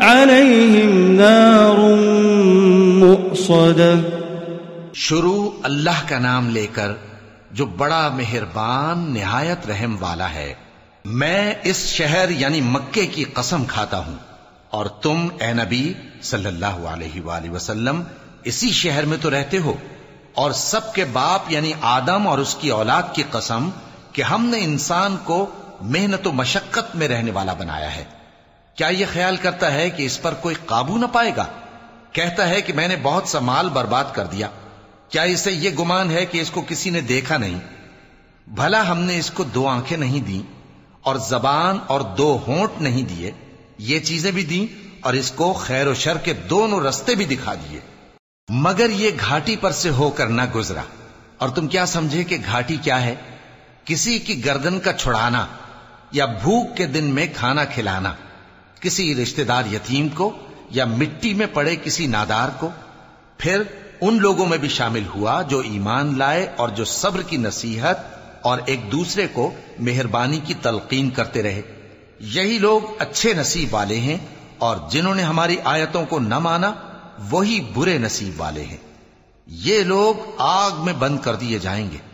عليهم نار مؤصدة۔ شروع اللہ کا نام لے کر جو بڑا مہربان نہایت رحم والا ہے، میں اس شہر یعنی مکے کی قسم کھاتا ہوں۔ اور تم اے نبی صلی اللہ علیہ وآلہ وسلم، اسی شہر میں تو رہتے ہو۔ اور سب کے باپ یعنی آدم اور اس کی اولاد کی قسم کہ ہم نے انسان کو محنت و مشقت میں رہنے والا بنایا ہے۔ کیا یہ خیال کرتا ہے کہ اس پر کوئی قابو نہ پائے گا؟ کہتا ہے کہ میں نے بہت سا مال برباد کر دیا۔ کیا اسے یہ گمان ہے کہ اس کو کسی نے دیکھا نہیں؟ بھلا ہم نے اس کو دو آنکھیں نہیں دی اور زبان اور دو ہونٹ نہیں دیے، یہ چیزیں بھی دیں اور اس کو خیر و شر کے دونوں رستے بھی دکھا دیے۔ مگر یہ گھاٹی پر سے ہو کر نہ گزرا۔ اور تم کیا سمجھے کہ گھاٹی کیا ہے؟ کسی کی گردن کا چھڑانا یا بھوک کے دن میں کھانا کھلانا۔ کسی رشتہ دار یتیم کو یا مٹی میں پڑے کسی نادار کو، پھر ان لوگوں میں بھی شامل ہوا جو ایمان لائے اور جو صبر کی نصیحت اور ایک دوسرے کو مہربانی کی تلقین کرتے رہے۔ یہی لوگ اچھے نصیب والے ہیں اور جنہوں نے ہماری آیتوں کو نہ مانا، وہی برے نصیب والے ہیں۔ یہ لوگ آگ میں بند کر دیے جائیں گے۔